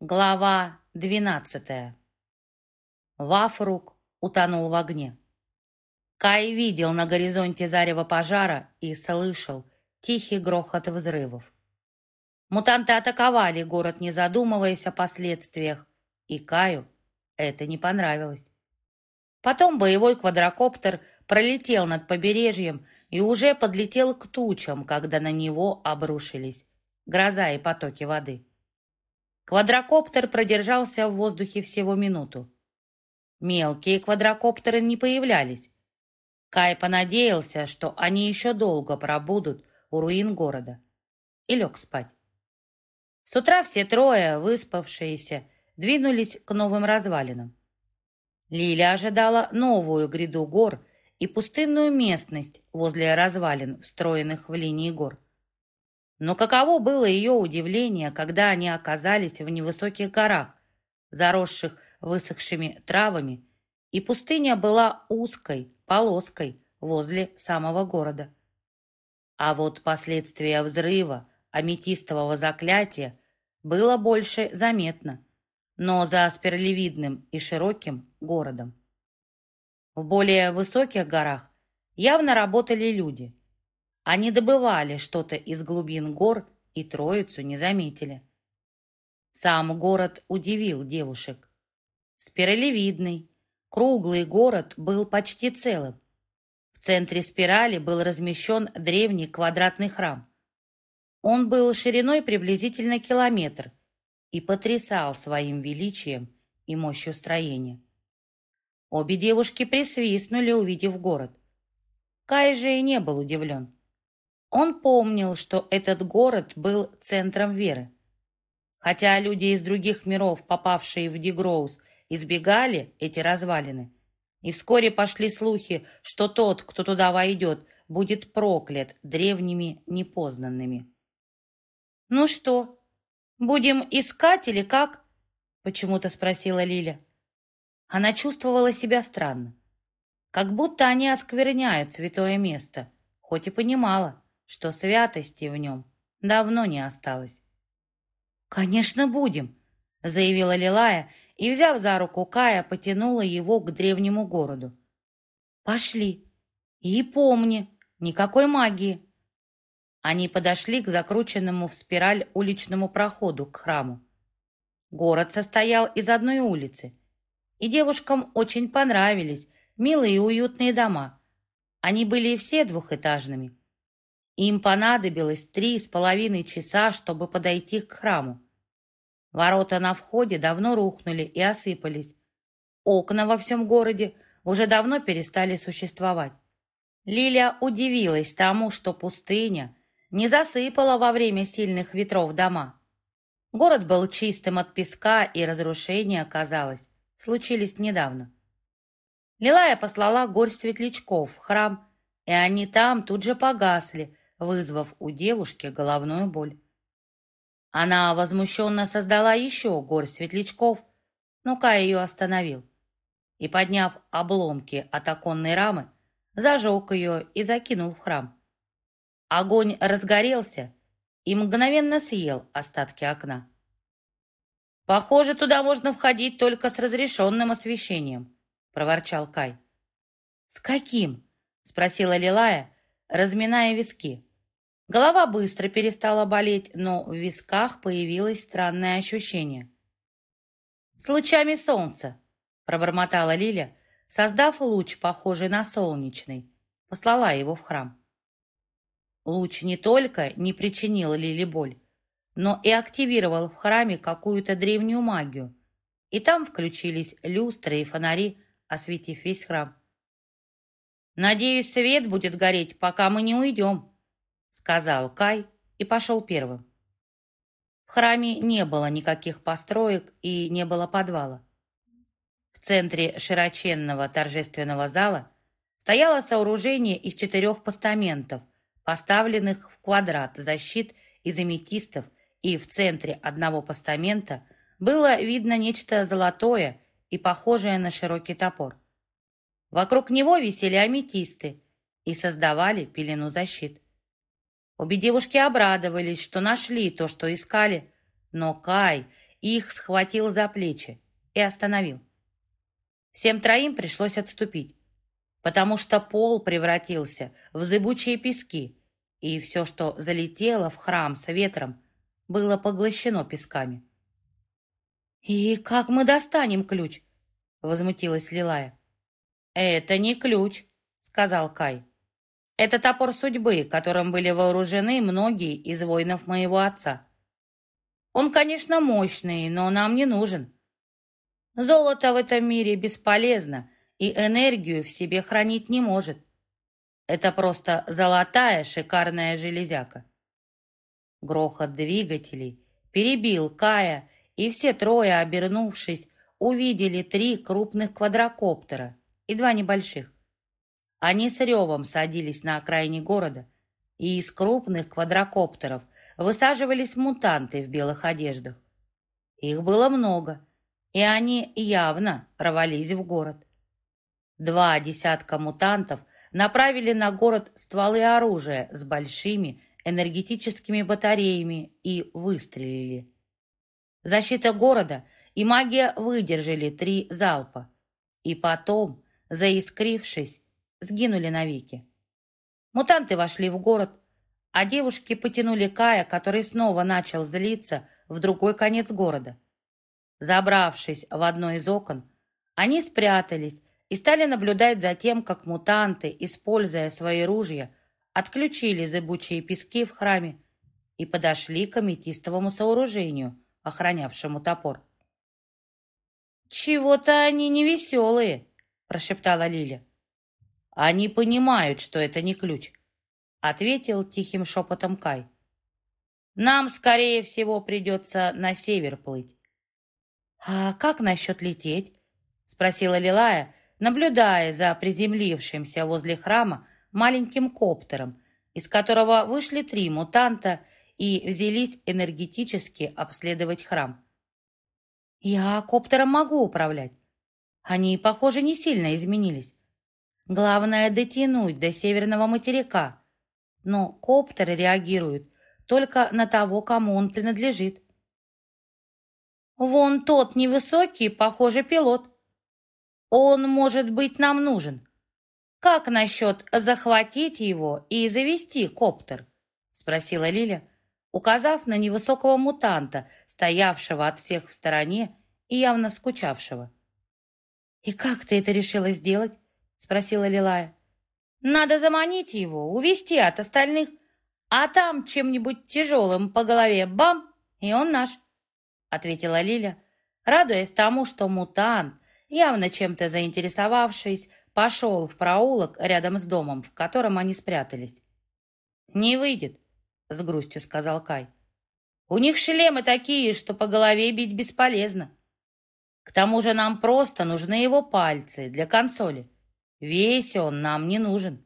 Глава двенадцатая. Вафрук утонул в огне. Кай видел на горизонте зарево пожара и слышал тихий грохот взрывов. Мутанты атаковали город, не задумываясь о последствиях, и Каю это не понравилось. Потом боевой квадрокоптер пролетел над побережьем и уже подлетел к тучам, когда на него обрушились гроза и потоки воды. Квадрокоптер продержался в воздухе всего минуту. Мелкие квадрокоптеры не появлялись. Кай понадеялся, что они еще долго пробудут у руин города. И лег спать. С утра все трое, выспавшиеся, двинулись к новым развалинам. Лиля ожидала новую гряду гор и пустынную местность возле развалин, встроенных в линии гор. Но каково было ее удивление, когда они оказались в невысоких горах, заросших высохшими травами, и пустыня была узкой полоской возле самого города. А вот последствия взрыва аметистового заклятия было больше заметно, но за спиралевидным и широким городом. В более высоких горах явно работали люди – они добывали что-то из глубин гор и троицу не заметили. Сам город удивил девушек. Спиралевидный, круглый город был почти целым. В центре спирали был размещен древний квадратный храм. Он был шириной приблизительно километр и потрясал своим величием и мощью строения. Обе девушки присвистнули, увидев город. Кай же и не был удивлен. Он помнил, что этот город был центром веры. Хотя люди из других миров, попавшие в Дигроуз, избегали эти развалины, и вскоре пошли слухи, что тот, кто туда войдет, будет проклят древними непознанными. «Ну что, будем искать или как?» — почему-то спросила Лиля. Она чувствовала себя странно, как будто они оскверняют святое место, хоть и понимала, что святости в нем давно не осталось. «Конечно, будем», — заявила Лилая и, взяв за руку Кая, потянула его к древнему городу. «Пошли. И помни, никакой магии». Они подошли к закрученному в спираль уличному проходу к храму. Город состоял из одной улицы, и девушкам очень понравились милые и уютные дома. Они были все двухэтажными, им понадобилось три с половиной часа, чтобы подойти к храму. Ворота на входе давно рухнули и осыпались. Окна во всем городе уже давно перестали существовать. Лилия удивилась тому, что пустыня не засыпала во время сильных ветров дома. Город был чистым от песка, и разрушения, казалось, случились недавно. Лилая послала горсть светлячков в храм, и они там тут же погасли, вызвав у девушки головную боль. Она возмущенно создала еще горсть светлячков, но Кай ее остановил и, подняв обломки от оконной рамы, зажег ее и закинул в храм. Огонь разгорелся и мгновенно съел остатки окна. «Похоже, туда можно входить только с разрешенным освещением», — проворчал Кай. «С каким?» — спросила Лилая, разминая виски. Голова быстро перестала болеть, но в висках появилось странное ощущение. «С лучами солнца!» — пробормотала Лиля, создав луч, похожий на солнечный. Послала его в храм. Луч не только не причинил Лиле боль, но и активировал в храме какую-то древнюю магию. И там включились люстры и фонари, осветив весь храм. «Надеюсь, свет будет гореть, пока мы не уйдем», сказал Кай и пошел первым. В храме не было никаких построек и не было подвала. В центре широченного торжественного зала стояло сооружение из четырех постаментов, поставленных в квадрат защит из аметистов, и в центре одного постамента было видно нечто золотое и похожее на широкий топор. Вокруг него висели аметисты и создавали пелену защит. Обе девушки обрадовались, что нашли то, что искали, но Кай их схватил за плечи и остановил. Всем троим пришлось отступить, потому что пол превратился в зыбучие пески, и все, что залетело в храм с ветром, было поглощено песками. «И как мы достанем ключ?» — возмутилась Лилая. «Это не ключ», — сказал Кай. «Это топор судьбы, которым были вооружены многие из воинов моего отца. Он, конечно, мощный, но нам не нужен. Золото в этом мире бесполезно и энергию в себе хранить не может. Это просто золотая шикарная железяка. Грохот двигателей перебил Кая, и все трое, обернувшись, увидели три крупных квадрокоптера и два небольших. Они с ревом садились на окраине города, и из крупных квадрокоптеров высаживались мутанты в белых одеждах. Их было много, и они явно рвались в город. Два десятка мутантов направили на город стволы оружия с большими энергетическими батареями и выстрелили. Защита города и магия выдержали три залпа, и потом, заискрившись, сгинули навеки. Мутанты вошли в город, а девушки потянули Кая, который снова начал злиться в другой конец города. Забравшись в одно из окон, они спрятались и стали наблюдать за тем, как мутанты, используя свои ружья, отключили зыбучие пески в храме и подошли к аметистовому сооружению, охранявшему топор. «Чего-то они невеселые», — прошептала Лиля. «Они понимают, что это не ключ», — ответил тихим шепотом Кай. «Нам, скорее всего, придется на север плыть». «А как насчет лететь?» — спросила Лилая, наблюдая за приземлившимся возле храма маленьким коптером, из которого вышли три мутанта и взялись энергетически обследовать храм. «Я коптером могу управлять. Они, похоже, не сильно изменились. Главное — дотянуть до северного материка. Но коптеры реагируют только на того, кому он принадлежит. Вон тот невысокий, похоже, пилот. Он, может быть, нам нужен. Как насчет захватить его и завести коптер? Спросила Лиля, указав на невысокого мутанта, стоявшего от всех в стороне и явно скучавшего. «И как ты это решила сделать?» Спросила Лилая. «Надо заманить его, увести от остальных, а там чем-нибудь тяжелым по голове бам, и он наш», ответила Лиля, радуясь тому, что мутант явно чем-то заинтересовавшись, пошел в проулок рядом с домом, в котором они спрятались. «Не выйдет», — с грустью сказал Кай. «У них шлемы такие, что по голове бить бесполезно. К тому же нам просто нужны его пальцы для консоли. Весь он нам не нужен».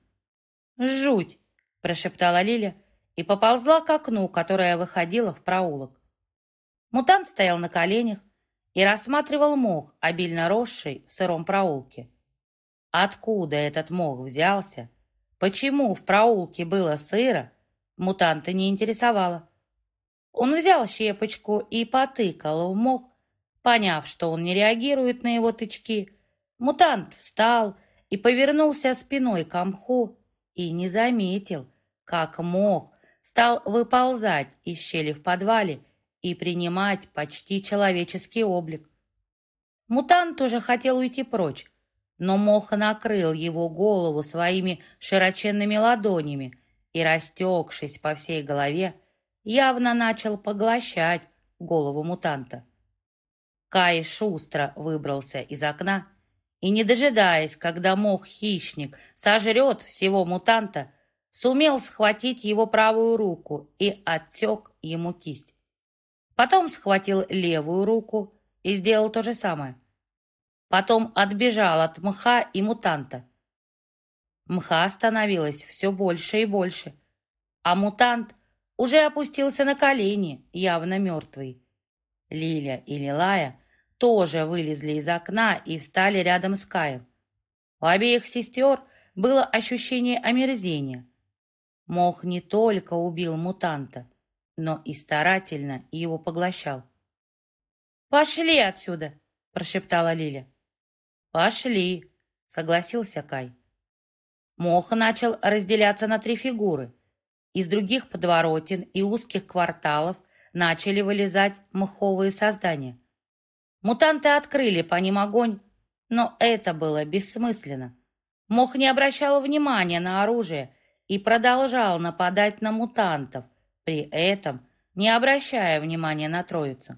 «Жуть!» — прошептала Лиля и поползла к окну, которое выходило в проулок. Мутант стоял на коленях, и рассматривал мох, обильно росший в сыром проулке. Откуда этот мох взялся? Почему в проулке было сыро? Мутанта не интересовало. Он взял щепочку и потыкал в мох, поняв, что он не реагирует на его тычки. Мутант встал и повернулся спиной к мху и не заметил, как мох стал выползать из щели в подвале и принимать почти человеческий облик. Мутант уже хотел уйти прочь, но мох накрыл его голову своими широченными ладонями и, растекшись по всей голове, явно начал поглощать голову мутанта. Кай шустро выбрался из окна и, не дожидаясь, когда мох-хищник сожрет всего мутанта, сумел схватить его правую руку и отсек ему кисть. Потом схватил левую руку и сделал то же самое. Потом отбежал от мха и мутанта. Мха становилось все больше и больше, а мутант уже опустился на колени, явно мертвый. Лиля и Лилая тоже вылезли из окна и встали рядом с Каем. У обеих сестер было ощущение омерзения. Мох не только убил мутанта, но и старательно его поглощал. «Пошли отсюда!» — прошептала Лиля. «Пошли!» — согласился Кай. Мох начал разделяться на три фигуры. Из других подворотен и узких кварталов начали вылезать мховые создания. Мутанты открыли по ним огонь, но это было бессмысленно. Мох не обращал внимания на оружие и продолжал нападать на мутантов, при этом не обращая внимания на троицу.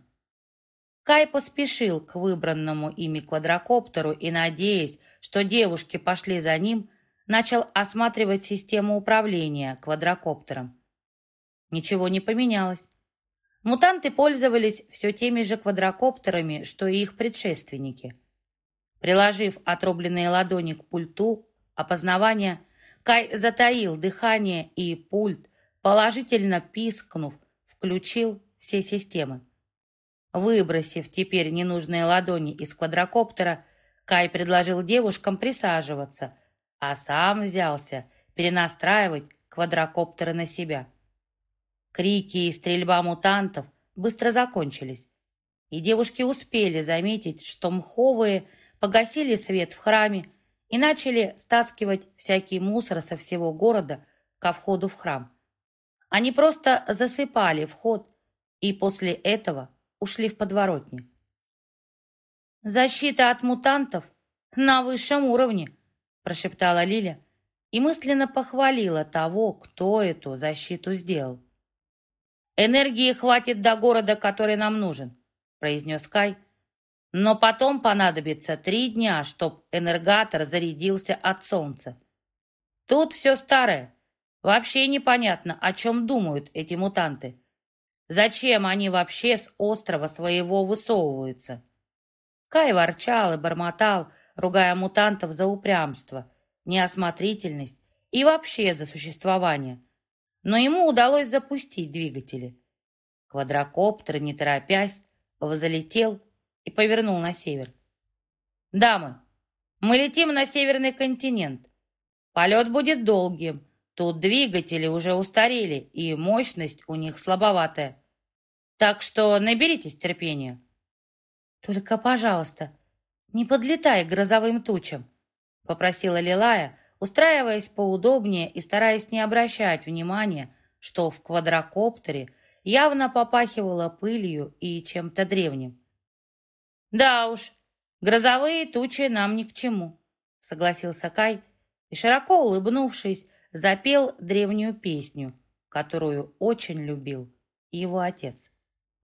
Кай поспешил к выбранному ими квадрокоптеру и, надеясь, что девушки пошли за ним, начал осматривать систему управления квадрокоптером. Ничего не поменялось. Мутанты пользовались все теми же квадрокоптерами, что и их предшественники. Приложив отрубленные ладони к пульту опознавания, Кай затаил дыхание и пульт, положительно пискнув, включил все системы. Выбросив теперь ненужные ладони из квадрокоптера, Кай предложил девушкам присаживаться, а сам взялся перенастраивать квадрокоптеры на себя. Крики и стрельба мутантов быстро закончились, и девушки успели заметить, что мховые погасили свет в храме и начали стаскивать всякий мусор со всего города ко входу в храм. Они просто засыпали вход и после этого ушли в подворотни. «Защита от мутантов на высшем уровне», прошептала Лиля и мысленно похвалила того, кто эту защиту сделал. «Энергии хватит до города, который нам нужен», произнес Кай, «но потом понадобится три дня, чтоб энергатор зарядился от солнца. Тут все старое. Вообще непонятно, о чем думают эти мутанты. Зачем они вообще с острова своего высовываются? Кай ворчал и бормотал, ругая мутантов за упрямство, неосмотрительность и вообще за существование. Но ему удалось запустить двигатели. Квадрокоптер, не торопясь, взлетел и повернул на север. «Дамы, мы летим на северный континент. Полет будет долгим, Тут двигатели уже устарели, и мощность у них слабоватая. Так что наберитесь терпения. Только, пожалуйста, не подлетай к грозовым тучам, попросила Лилая, устраиваясь поудобнее и стараясь не обращать внимания, что в квадрокоптере явно попахивало пылью и чем-то древним. «Да уж, грозовые тучи нам ни к чему», — согласился Кай, и, широко улыбнувшись, запел древнюю песню, которую очень любил его отец.